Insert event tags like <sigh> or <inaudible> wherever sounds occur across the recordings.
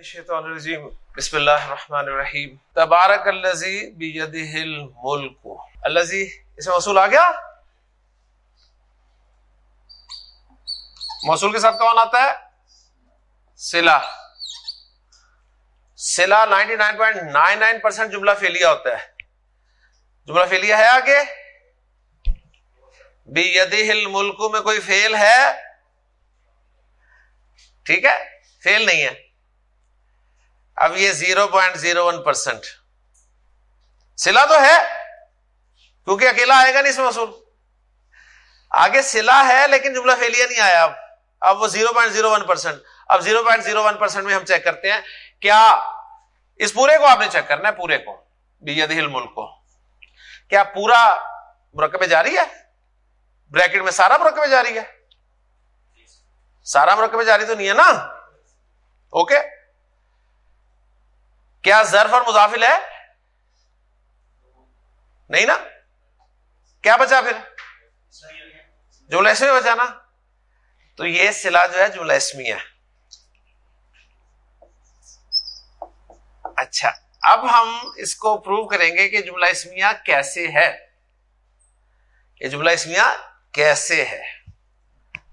الشیطان الرجیم، بسم اللہ الرحمن الرحیم۔ تبارک اللذی بیدہ الملک۔ اللذی اس میں موصول آ گیا؟ موصول کے ساتھ کون آتا ہے؟ سلا۔ سلا ninety nine point nine nine percent جملہ فیلیا ہوتا ہے۔ جملہ فیلیا ہے آگے۔ بیدہ الملک میں کوئی فیل ہے؟ ٹھیک ہے فیل نہیں ہے۔ اب یہ zero point zero one percent سلا تو ہے، کیونکہ اکیلا آئے گا نہیں اس میں وصول۔ آگے سلا ہے، لیکن جملہ فیلیا نہیں آیا۔ اب اب وہ zero point zero one percent اب zero point zero one percent میں ہم چیک کرتے ہیں۔ کیا اس پورے کو آپ نے چیک کرنا ہے؟ پورے کو۔ ہل ملک کو کیا پورا مرکب جاری ہے؟ بریکٹ میں سارا مرکب جاری ہے۔ سارا مرکب جاری تو نہیں ہے نا؟ اوکے۔ کیا ظرف اور مضافل ہے؟ نہیں نا؟ کیا بچا پھر؟ جملہ اسمی بچانا تو یہ سلا جو ہے، جملہ اسمی ہے۔ اچھا اب ہم اس کو پروو کریں گے کہ جملہ اسمیا کیسے ہے؟ یہ جملہ اسمیا کیسے ہے؟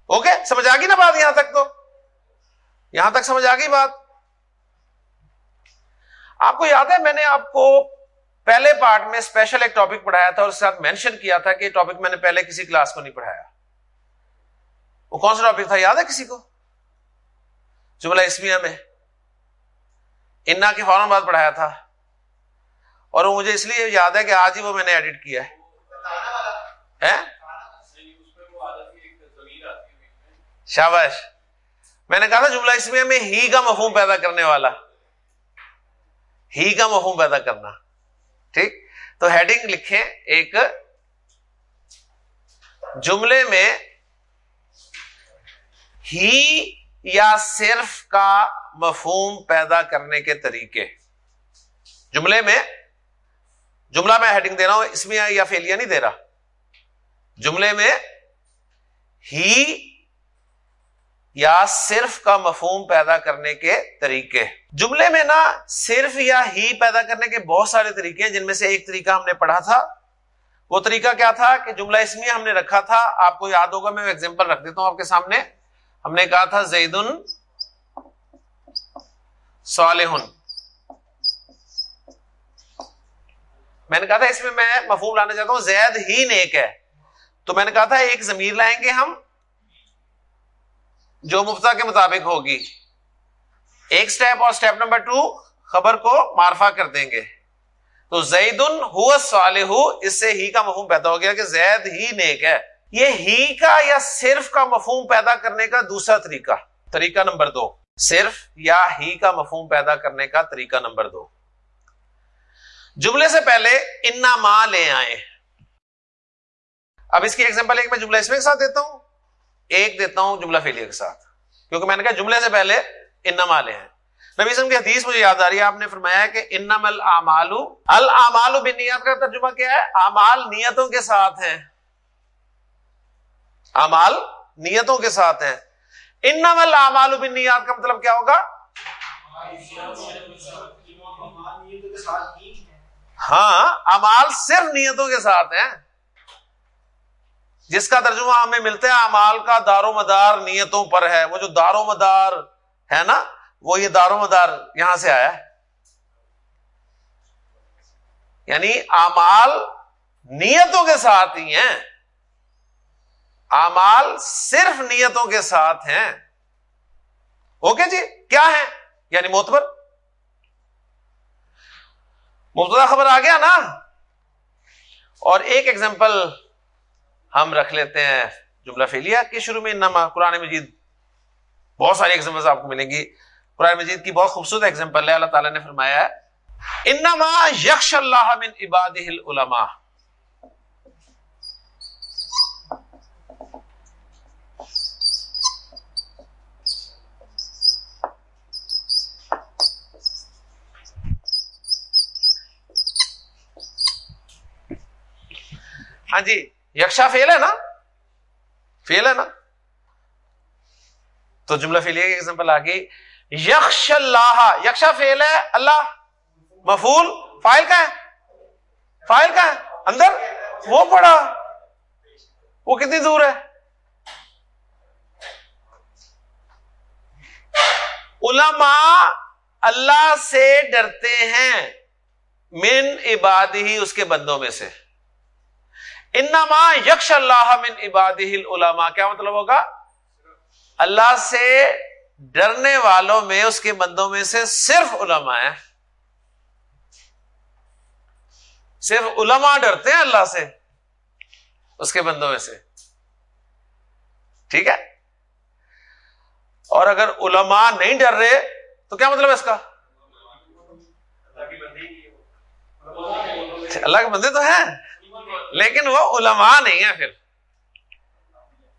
اوکے سمجھ آ گئی نا بات یہاں تک تو؟ یہاں تک سمجھ آ گئی بات؟ آپ کو یاد ہے میں نے آپ کو پہلے پارٹ میں اسپیشل ایک ٹاپک پڑھایا تھا اور اس کے ساتھ مینشن کیا تھا کہ ٹاپک میں نے پہلے کسی کلاس کو نہیں پڑھایا۔ وہ کون سا ٹاپک تھا؟ یاد ہے کسی کو؟ جملہ اسمیا میں۔ انا کے فوراً بعد پڑھایا تھا۔ اور وہ مجھے اس لیے یاد ہے کہ آج ہی وہ میں نے ایڈٹ کیا ہے۔ شاباش، میں نے کہا تھا جملہ اسمیا میں ہی کا مفہوم پیدا کرنے والا۔ ہی کا مفہوم پیدا کرنا۔ ٹھیک؟ تو ہیڈنگ لکھیں ایک جملے میں ہی یا صرف کا مفہوم پیدا کرنے کے طریقے۔ جملے میں، جملہ میں ہیڈنگ دے رہا ہوں، اس میں یا فیلیا نہیں دے رہا۔ جملے میں ہی یا صرف کا مفہوم پیدا کرنے کے طریقے۔ جملے میں نا صرف یا ہی پیدا کرنے کے بہت سارے طریقے ہیں، جن میں سے ایک طریقہ ہم نے پڑھا تھا۔ وہ طریقہ کیا تھا کہ جملہ اس میں ہم نے رکھا تھا۔ آپ کو یاد ہوگا، میں ایگزامپل رکھ دیتا ہوں آپ کے سامنے۔ ہم نے کہا تھا زید صالح میں نے کہا تھا اس میں میں مفہوم لانا چاہتا ہوں، زید ہی نیک ہے۔ تو میں نے کہا تھا، ایک ضمیر لائیں گے ہم۔ جو مفتا کے مطابق ہوگی۔ ایک سٹیپ اور سٹیپ نمبر ٹو خبر کو معرفہ کر دیں گے۔ تو زید صالح، اس سے ہی کا مفہوم پیدا ہو گیا کہ زید ہی نیک ہے۔ یہ ہی کا یا صرف کا مفہوم پیدا کرنے کا دوسرا طریقہ طریقہ نمبر دو۔ صرف یا ہی کا مفہوم پیدا کرنے کا طریقہ نمبر دو۔ جملے سے پہلے انا ماں لے آئے اب اس کی ایگزامپل ایک میں جملہ اس میں ساتھ دیتا ہوں۔ ایک دیتا ہوں جملہ فیلیا کے ساتھ۔ کیونکہ میں نے کہا جملے سے پہلے انم آلے ہیں۔ نبی کی حدیث مجھے یاد آ رہی ہے، آپ نے فرمایا کہ انم العمال العمال بنیاد کا ترجمہ کیا ہے؟ امال نیتوں کے ساتھ ہیں۔ امال نیتوں کے ساتھ ہیں۔ انم العمال بنیاد کا مطلب کیا ہوگا؟ ہاں امال صرف نیتوں کے ساتھ ہیں۔ جس کا ترجمہ ہمیں ملتا ہے امال کا دار و مدار نیتوں پر ہے۔ وہ جو دار و مدار ہے نا، وہ یہ دار و مدار یہاں سے آیا ہے۔ یعنی امال نیتوں کے ساتھ ہی ہیں۔ امال صرف نیتوں کے ساتھ ہیں۔ اوکے جی کیا ہے یعنی موتبر مبتدا خبر آ گیا نا۔ اور ایک ایگزامپل ہم رکھ لیتے ہیں جملہ فیلیا کے شروع میں انما قرآن مجید۔ بہت ساری ایگزامپل آپ کو ملیں گی۔ قرآن مجید کی بہت خوبصورت ایگزامپل ہے، اللہ تعالیٰ نے فرمایا ہے، انما یکش اللہ من عباد العلماء۔ ہاں جی یکشا فیل ہے نا؟ فیل ہے نا؟ تو جملہ فیلیا کی ایگزامپل آ گئی یکش اللہ، یکشا فیل ہے، اللہ مفول فائل کا ہے؟ فائل کا ہے؟ اندر؟ وہ پڑا۔ وہ کتنی دور ہے؟ علماء اللہ سے ڈرتے ہیں، من عباد ہی اس کے بندوں میں سے۔ انما یکش اللہ من عباد ہی علما کیا مطلب ہوگا؟ اللہ سے ڈرنے والوں میں، اس کے بندوں میں سے صرف علماء ہے صرف علماء ڈرتے ہیں اللہ سے، اس کے بندوں میں سے۔ ٹھیک ہے؟ اور اگر علماء نہیں ڈر رہے، تو کیا مطلب ہے اس کا؟ اللہ کے بندے تو ہیں۔ لیکن وہ علماء نہیں ہے پھر۔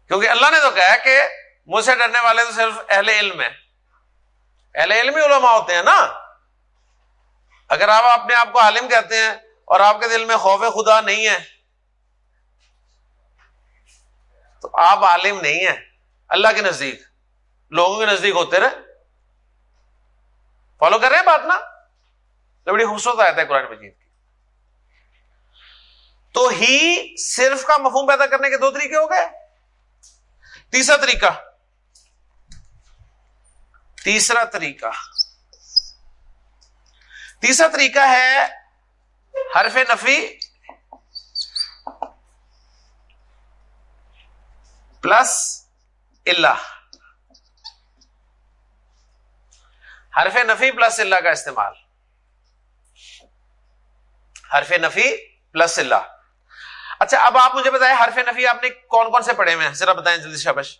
کیونکہ اللہ نے تو کہا کہ مجھ سے ڈرنے والے تو صرف اہل علم ہے اہل علم ہی علماء ہوتے ہیں نا۔ اگر آپ اپنے آپ کو عالم کہتے ہیں اور آپ کے دل میں خوف خدا نہیں ہے، تو آپ عالم نہیں ہیں۔ اللہ کے نزدیک، لوگوں کے نزدیک ہوتے رہے۔ فالو کر رہے ہیں بات نا۔ تو بڑی خوبصورت آتا ہے قرآن مجید۔ تو ہی صرف کا مفہوم پیدا کرنے کے دو طریقے ہو گئے۔ تیسرا طریقہ۔ تیسرا طریقہ۔ تیسرا طریقہ ہے حرف نفی پلس اللہ حرف نفی پلس اللہ کا استعمال۔ حرف نفی پلس اللہ اچھا اب آپ مجھے بتائیں، حرف نفی آپ نے کون کون سے پڑھے ہوئے ہیں؟ ذرا بتائیں جلدی شابش۔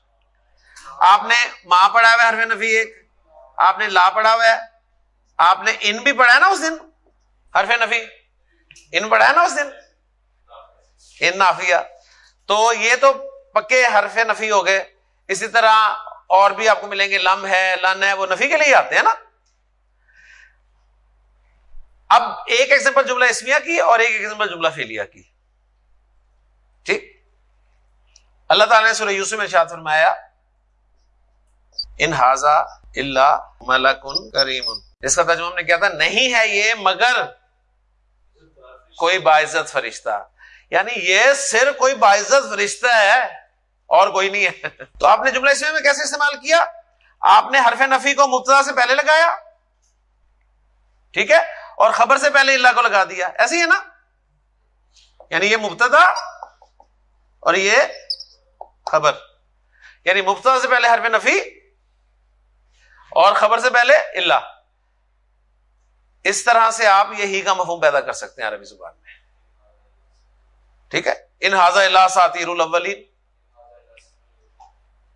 آپ نے ماں پڑھا ہوا ہے حرف نفی ایک، آپ نے لا پڑھا ہوا ہے آپ نے ان بھی پڑھا ہے نا اس دن؟ حرف نفی۔ ان پڑھا ہے نا اس دن؟ ان نافیہ۔ تو یہ تو پکے حرف نفی ہو گئے۔ اسی طرح اور بھی آپ کو ملیں گے لم ہے، لن ہے، وہ نفی کے لیے آتے ہیں نا؟ اب ایک ایگزامپل جملہ اسمیا کی اور ایک ایگزامپل جملہ فیلیا کی۔ ٹھیک؟ اللہ تعالیٰ نے سورہ یوسف میں شاد فرمایا، ان ہاضا اللہ ملکن کریم اس کا ترجمہ ہم نے کیا تھا، نہیں ہے یہ مگر کوئی باعزت فرشتہ. یعنی یہ صرف کوئی باعزت فرشتہ ہے اور کوئی نہیں ہے۔ تو آپ نے جملہ اسمے میں کیسے استعمال کیا؟ آپ نے حرف نفی کو مبتدا سے پہلے لگایا، ٹھیک ہے، اور خبر سے پہلے اللہ کو لگا دیا، ایسے ہی ہے نا؟ یعنی یہ مبتدا اور یہ خبر۔ یعنی مبتدا سے پہلے حرف نفی اور خبر سے پہلے اللہ اس طرح سے آپ یہی کا مفہوم پیدا کر سکتے ہیں عربی زبان میں۔ ٹھیک ہے؟ ان حاضہ اللہ ساتیر الاولین۔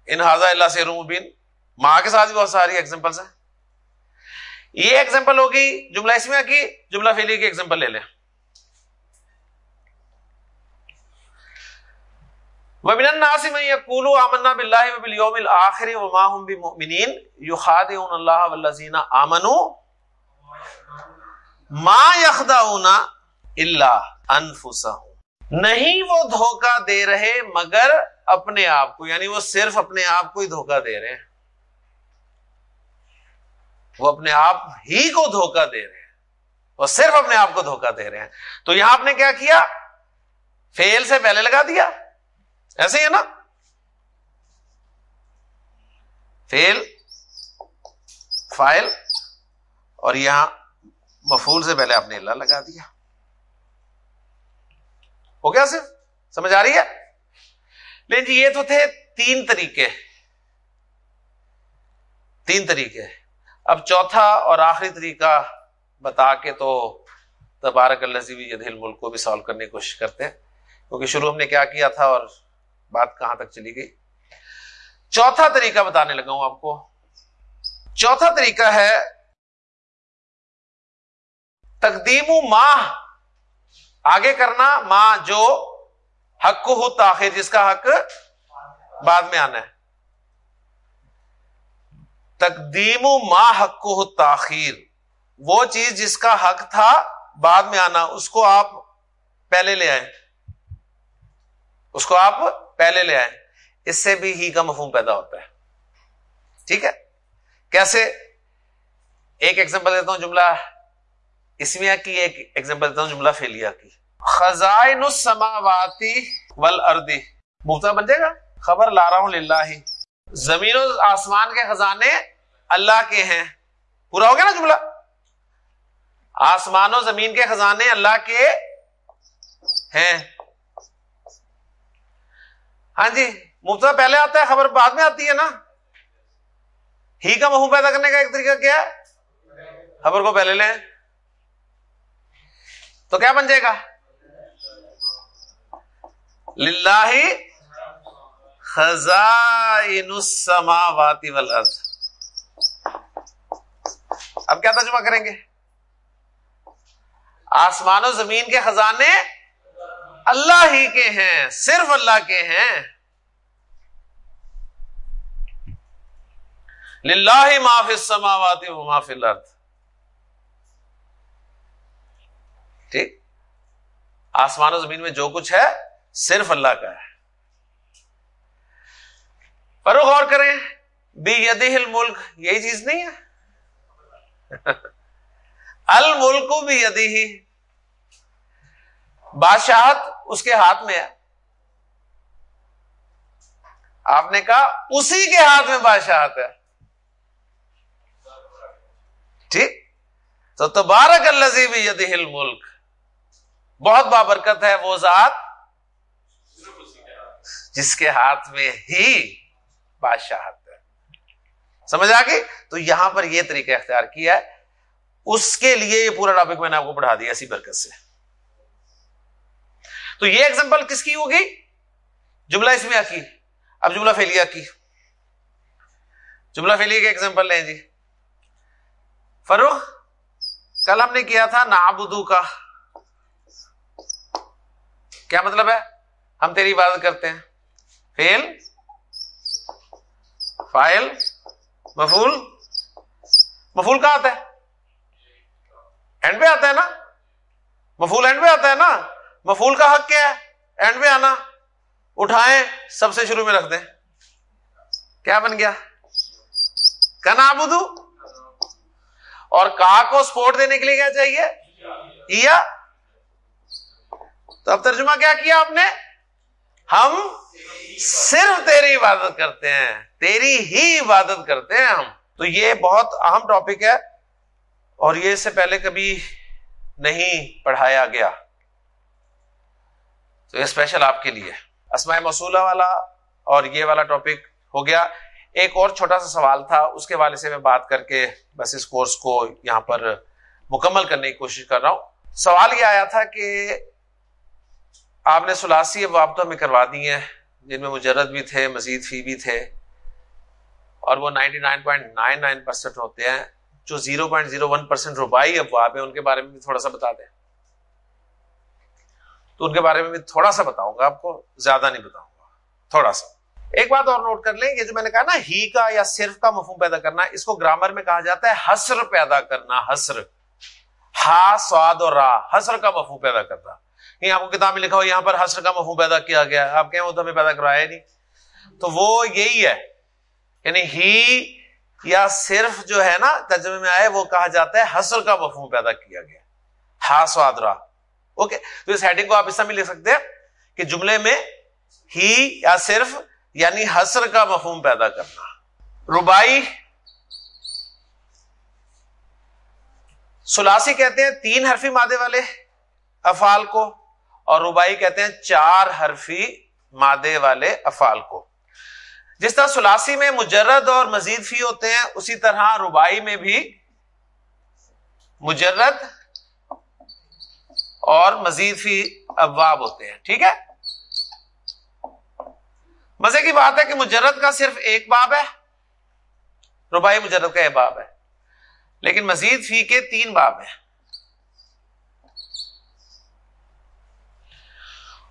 ان حاضہ اللہ سے رومبین ماں کے ساتھ بھی بہت ساری ایگزامپلس ہیں۔ یہ ایگزامپل ہوگی جملہ اسمیا کی جملہ فیلی کی ایگزامپل لے لیں۔ ومن الناس من يقول آمنا بالله وباليوم الاخر وما هم بمؤمنين يخادعون الله والذين امنوا ما يخدعون الا انفسهم نہیں وہ دھوکہ دے رہے مگر اپنے آپ کو یعنی وہ صرف اپنے آپ کو ہی دھوکہ دے رہے ہیں۔ وہ اپنے آپ ہی کو دھوکہ دے رہے ہیں۔ وہ صرف اپنے آپ کو دھوکہ دے رہے ہیں۔ تو یہاں آپ نے کیا کیا؟ فیل سے پہلے لگا دیا۔ ایسے ہی ہے نا؟ فیل فائل، اور یہاں مفول سے پہلے آپ نے اللہ لگا دیا۔ ہو گیا صرف؟ سمجھ آ رہی ہے؟ لیکن جی یہ تو تھے تین طریقے۔ تین طریقے۔ اب چوتھا اور آخری طریقہ بتا کے تو تبارک اللہ بھی یہ ملک کو بھی سالو کرنے کی کوشش کرتے ہیں۔ کیونکہ شروع ہم نے کیا کیا تھا اور بات کہاں تک چلی گئی؟ چوتھا طریقہ بتانے لگا ہوں آپ کو۔ چوتھا طریقہ ہے تقدیم ماہ۔ آگے کرنا ماں جو حق ہو تاخیر، جس کا حق بعد میں آنا ہے۔ تقدیم ما حق کو تاخیر۔ وہ چیز جس کا حق تھا بعد میں آنا، اس کو آپ پہلے لے آئے اس کو آپ پہلے لے آئے اس سے بھی ہی کا مفہوم پیدا ہوتا ہے۔ ٹھیک ہے؟ کیسے؟ ایک ایگزامپل دیتا ہوں جملہ اسمیا کی ایک ایگزامپل دیتا ہوں جملہ فیلیا کی۔ خزائن السماواتی والاردی مفتا بن جائے گا؟ خبر لا رہا ہوں للہ۔ ہی زمین و آسمان کے خزانے اللہ کے ہیں۔ پورا ہو گیا نا جملہ؟ آسمان و زمین کے خزانے اللہ کے ہیں۔ ہاں جی مفتا پہلے آتا ہے، خبر بعد میں آتی ہے نا۔ ہی کا مہو پیدا کرنے کا ایک طریقہ کیا ہے؟ خبر کو پہلے لیں۔ تو کیا بن جائے گا؟ للہ خزائن السماوات والارض۔ اب کیا ترجمہ کریں گے؟ آسمان و زمین کے خزانے اللہ ہی کے ہیں، صرف اللہ کے ہیں۔ للہ معاف السماوات و معاف الارض۔ ٹھیک؟ آسمان و زمین میں جو کچھ ہے، صرف اللہ کا ہے۔ پر غور کریں بی ید ملک یہی چیز نہیں ہے۔ <laughs> الملک بھی یدی ہی بادشاہت اس کے ہاتھ میں ہے۔ آپ نے کہا اسی کے ہاتھ میں بادشاہت ہے۔ ٹھیک؟ تو تبارک الزی بھی یدی ملک بہت بابرکت ہے وہ ذات۔ جس کے ہاتھ میں ہی بادشاہت ہے۔ سمجھ آ گئی؟ تو یہاں پر یہ طریقہ اختیار کیا ہے۔ اس کے لیے یہ پورا ٹاپک میں نے آپ کو پڑھا دیا اسی برکت سے۔ تو یہ ایگزامپل کس کی ہوگی جملہ اس میں کی اب جملہ فیلیا کی۔ جملہ فیلیا کے ایگزامپل لیں جی۔ فروخ کل ہم نے کیا تھا نابدو کا۔ کیا مطلب ہے؟ ہم تیری عبادت کرتے ہیں۔ فیل فائل مفول مفول کہاں آتا ہے؟ اینڈ پہ آتا ہے نا؟ مفول اینڈ پہ آتا ہے نا؟ مفول کا حق کیا ہے؟ اینڈ پہ آنا۔ اٹھائیں، سب سے شروع میں رکھ دیں۔ کیا بن گیا؟ کنا آبدو اور کا کو سپورٹ دینے کے لیے کیا چاہیے؟ تو اب ترجمہ کیا کیا آپ نے؟ ہم صرف تیری عبادت کرتے ہیں۔ تیری ہی عبادت کرتے ہیں ہم۔ تو یہ بہت اہم ٹاپک ہے اور یہ اس سے پہلے کبھی نہیں پڑھایا گیا۔ تو یہ اسپیشل آپ کے لیے اسماء مسولہ والا اور یہ والا ٹاپک ہو گیا۔ ایک اور چھوٹا سا سوال تھا، اس کے والے سے میں بات کر کے بس اس کورس کو یہاں پر مکمل کرنے کی کوشش کر رہا ہوں۔ سوال یہ آیا تھا کہ آپ نے سلاسی وابطوں میں کروا دی ہیں، جن میں مجرد بھی تھے، مزید فی بھی تھے، اور وہ ninety nine point nine nine percent ہوتے ہیں۔ جو zero point zero one percent روبائی ابواب ہیں، ان کے بارے میں بھی تھوڑا سا بتا دیں۔ تو ان کے بارے میں بھی تھوڑا سا بتاؤں گا، آپ کو زیادہ نہیں بتاؤں گا۔ تھوڑا سا۔ ایک بات اور نوٹ کر لیں، یہ جو میں نے کہا نا، ہی کا یا صرف کا مفہوم پیدا کرنا، اس کو گرامر میں کہا جاتا ہے حسر پیدا کرنا حسر ہا، سواد اور را حسر کا مفہوم پیدا کرنا۔ آپ کو کتاب میں لکھا ہو یہاں پر حسر کا مفہوم پیدا کیا گیا آپ کہیں وہ تو ہمیں پیدا کروایا نہیں۔ تو وہ یہی ہے یعنی ہی یا صرف جو ہے نا، ترجمے میں آئے وہ کہا جاتا ہے حسر کا مفہوم پیدا کیا گیا۔ ہا، سواد، را۔ اوکے تو اس ہیڈنگ کو آپ اس میں لکھ سکتے ہیں کہ جملے میں ہی یا صرف یعنی حسر کا مفہوم پیدا کرنا۔ ربائی سلاسی کہتے ہیں تین حرفی مادے والے افعال کو اور ربائی کہتے ہیں چار حرفی مادے والے افعال کو۔ جس طرح سلاسی میں مجرد اور مزید فی ہوتے ہیں، اسی طرح ربائی میں بھی مجرد اور مزید فی ابواب ہوتے ہیں، ٹھیک ہے؟ مزے کی بات ہے کہ مجرد کا صرف ایک باب ہے ربائی مجرد کا ایک باب ہے، لیکن مزید فی کے تین باب ہیں۔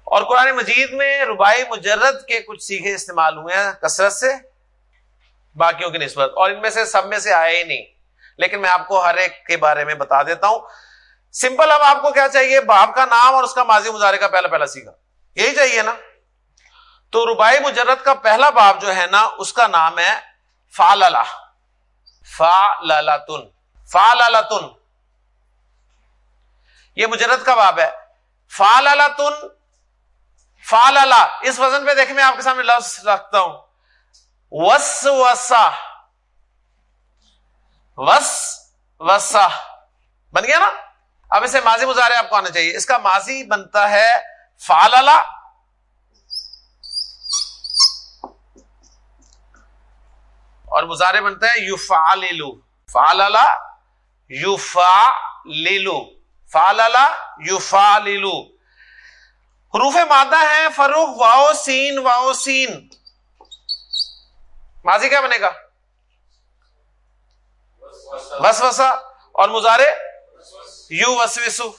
اور قرآن مجید میں ربائی مجرد کے کچھ سیکھے استعمال ہوئے ہیں کثرت سے، باقیوں کی نسبت، اور ان میں سے سب میں سے آئے ہی نہیں۔ لیکن میں آپ کو ہر ایک کے بارے میں بتا دیتا ہوں۔ سمپل اب آپ کو کیا چاہیے؟ باپ کا نام اور اس کا ماضی مظاہرے کا پہلا پہلا سیکھا یہی چاہیے نا۔ تو ربائی مجرد کا پہلا باب جو ہے نا، اس کا نام ہے فا للا فا للا تن فال تن یہ مجرد کا باب ہے۔ فال تن فال اس وزن پہ دیکھیں، میں آپ کے سامنے لفظ رکھتا ہوں۔ وس وسا وس وسا بن گیا نا؟ اب اسے ماضی مظاہرے آپ کو آنا چاہیے۔ اس کا ماضی بنتا ہے فال اور مظاہرے بنتا ہے یو فا لو فال یو فا لیلو فال یو فا لیلو حروف مادہ ہے فروخ واؤ سین واؤ سین۔ ماضی کیا بنے گا؟ بس وسا۔ اور مظاہرے یو وسوسو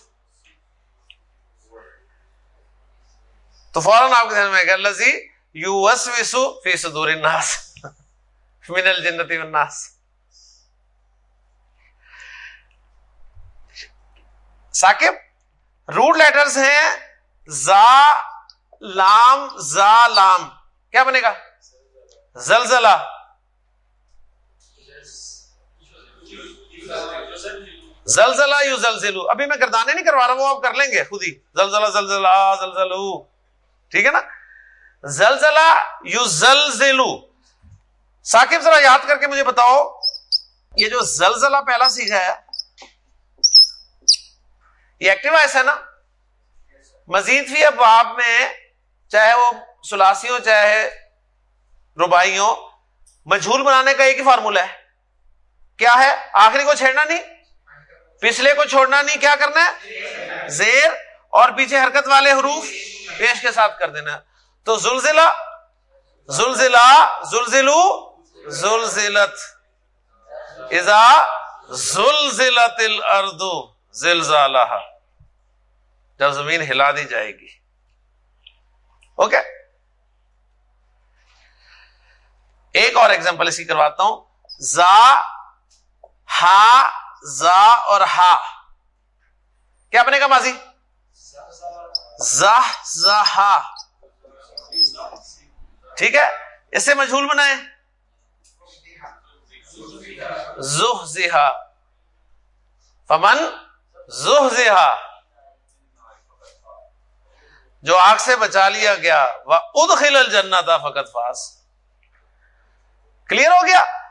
تو فوراً آپ کے ذہن میں لذی جی، یو وس وسو فی صدور الناس۔ من الجنتی والناس۔ ثاقب روٹ لیٹرز ہیں۔ زا لام زا لام۔ کیا بنے گا؟ زلزلہ۔ زلزلہ یو زلزلو ابھی میں گردانے نہیں کروا رہا، وہ آپ کر لیں گے خود ہی۔ زلزلہ زلزلہ، زلزلو۔ ٹھیک ہے نا؟ زلزلہ یو زلزلو ثاقب، ذرا یاد کر کے مجھے بتاؤ، یہ جو زلزلہ پہلا سیکھا ہے، یہ ایکٹیو ایسا ہے نا؟ مزید بھی اب آپ میں چاہے وہ سلاسی ہو چاہے ربائی ہو مجھول بنانے کا ایک ہی فارمولا ہے۔ کیا ہے؟ آخری کو چھیڑنا نہیں؟ پچھلے کو چھوڑنا نہیں، کیا کرنا ہے؟ زیر اور پیچھے حرکت والے حروف پیش کے ساتھ کر دینا۔ تو زلزلہ زلزلہ، زلزلو، زلزلت۔ ازا زلزلت الارض زلزالہ جب زمین ہلا دی جائے گی۔ اوکے؟ ایک اور ایگزامپل اس کی کرواتا ہوں۔ زا، ہا زا اور ہا۔ کیا بنے گا ماضی؟ زہ ٹھیک ہے؟ اس سے مجھول بنائے زہ زہا فمن؟ زہ زہا جو آگ سے بچا لیا گیا۔ وہ ادخل الجنہ تھا فقط فاس کلیئر ہو گیا؟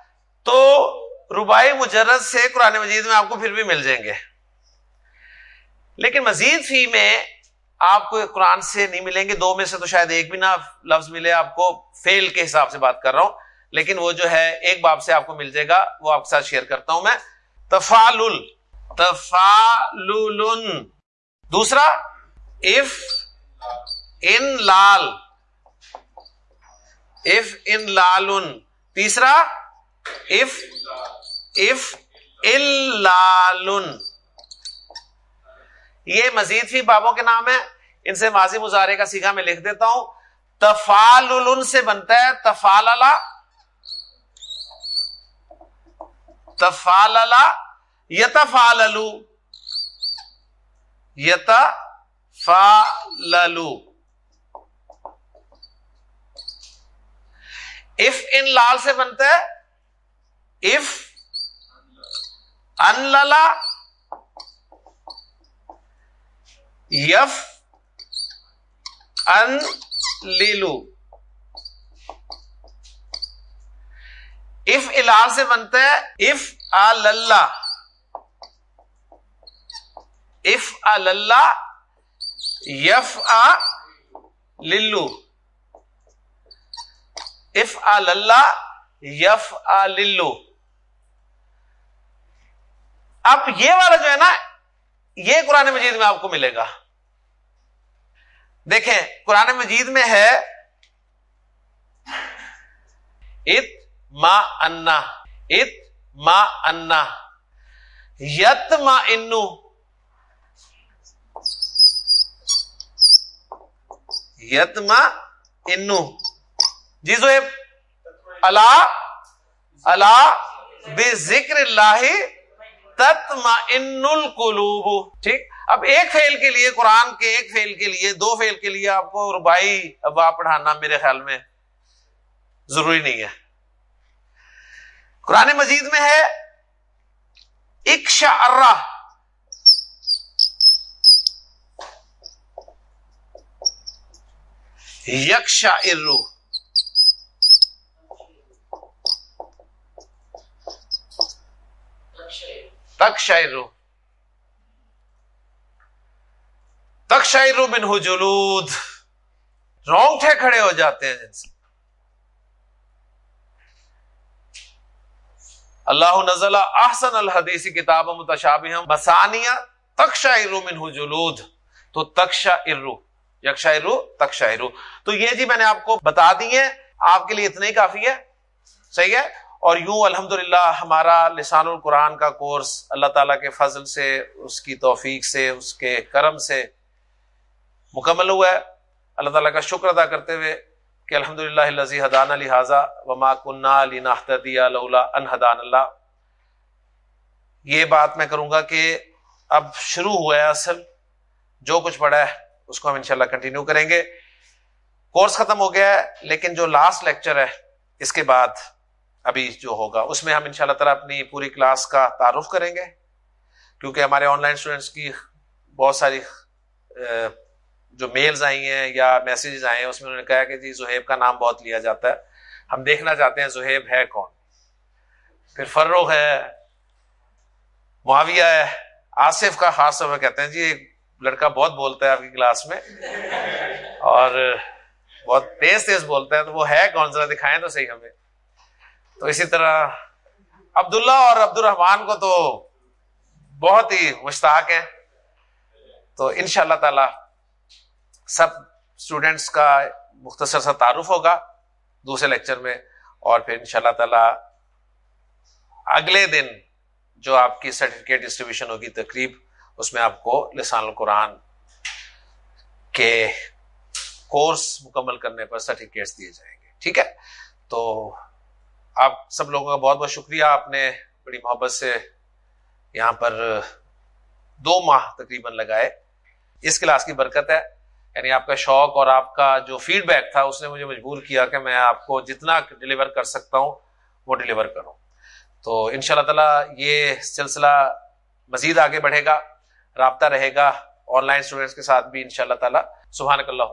ربائی مجرد سے قرآن مجید میں آپ کو پھر بھی مل جائیں گے۔ لیکن مزید فی میں آپ کو قرآن سے نہیں ملیں گے، دو میں سے تو شاید ایک بھی نہ لفظ ملے، آپ کو فیل کے حساب سے بات کر رہا ہوں۔ لیکن وہ جو ہے، ایک باب سے آپ کو مل جائے گا، وہ آپ کے ساتھ شیئر کرتا ہوں میں۔ تفال تفال دوسرا، if in Lal. If in لال تیسرا، اف اف یہ مزید فی بابوں کے نام ہے۔ ان سے ماضی مظاہرے کا سیکھا میں لکھ دیتا ہوں۔ تفال سے بنتا ہے تفال تفال یتفال یت فالو اف ان لال سے بنتا ہے۔ اف انللا یف ان لیلو اف الال سے بنتا ہے اف آ اف آ یف آ للو اف آ یف آ للو اب یہ والا جو ہے نا، یہ قرآن مجید میں آپ کو ملے گا۔ دیکھیں، قرآن مجید میں ہے، ات ما انا، ات ما انا یت ما انو یت ما انو جی زیب اللہ اللہ بے ذکر اللہ تتما القلوب۔ ٹھیک؟ اب ایک فیل کے لیے قرآن کے ایک فیل کے لیے، دو فیل کے لیے آپ کو ربائی اب آپ پڑھانا میرے خیال میں ضروری نہیں ہے۔ قرآن مجید میں ہے اکشا ارا یکشا ارو تک شاعرو تک شاعرو بن ہو جلود۔ رونگٹے کھڑے ہو جاتے ہیں جن سے۔ اللہ نزلہ احسن الحدیثی کتاب متشابہ مسانیہ۔ تکشا ارو من جلود۔ تو تکشا ارو یکشا ارو تکشا ارو تو یہ جی میں نے آپ کو بتا دی ہے آپ کے لیے اتنا ہی کافی ہے صحیح ہے؟ اور یوں الحمد ہمارا لسان القرآن کا کورس اللہ تعالیٰ کے فضل سے، اس کی توفیق سے، اس کے کرم سے مکمل ہوا ہے۔ اللہ تعالیٰ کا شکر ادا کرتے ہوئے کہ الحمد للہ حدان لہٰذا وما کنہ علی ان حدان اللہ۔ یہ بات میں کروں گا کہ اب شروع ہوا ہے اصل۔ جو کچھ پڑھا ہے، اس کو ہم انشاءاللہ کنٹینیو کریں گے۔ کورس ختم ہو گیا ہے، لیکن جو لاسٹ لیکچر ہے، اس کے بعد ابھی جو ہوگا، اس میں ہم ان شاء اللہ تعالیٰ اپنی پوری کلاس کا تعارف کریں گے۔ کیونکہ ہمارے آن لائن اسٹوڈینٹس کی بہت ساری جو میلز آئی ہیں یا میسیجز آئے ہیں، اس میں انہوں نے کہا کہ جی زہیب کا نام بہت لیا جاتا ہے۔ ہم دیکھنا چاہتے ہیں زہیب ہے کون۔ پھر فروغ ہے، معاویہ ہے، آصف کا خاص طور پر کہتے ہیں۔ جی ایک لڑکا بہت بولتا ہے آپ کی کلاس میں، اور بہت تیز تیز بولتا ہے، تو وہ ہے کون؟ سا دکھائیں تو صحیح ہمیں۔ تو اسی طرح عبداللہ اور عبد الرحمان کو تو بہت ہی مشتاق ہیں۔ تو ان شاء اللہ تعالی سب اسٹوڈینٹس کا مختصر سا تعارف ہوگا دوسرے لیکچر میں اور پھر ان شاء اللہ تعالی اگلے دن جو آپ کی سرٹیفکیٹ ڈسٹریبیوشن ہوگی تقریب، اس میں آپ کو لسان القرآن کے کورس مکمل کرنے پر سرٹیفکیٹس دیے جائیں گے۔ ٹھیک ہے؟ تو آپ سب لوگوں کا بہت بہت شکریہ۔ آپ نے بڑی محبت سے یہاں پر دو ماہ تقریباً لگائے۔ اس کلاس کی برکت ہے۔ یعنی آپ کا شوق اور آپ کا جو فیڈ بیک تھا، اس نے مجھے مجبور کیا کہ میں آپ کو جتنا ڈلیور کر سکتا ہوں، وہ ڈلیور کروں۔ تو ان شاء اللہ تعالی یہ سلسلہ مزید آگے بڑھے گا، رابطہ رہے گا آن لائن اسٹوڈینٹس کے ساتھ بھی ان شاء اللہ تعالیٰ سبحان اللہ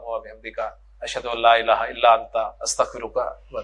اشد اللہ الہ الا انت، استغفرک و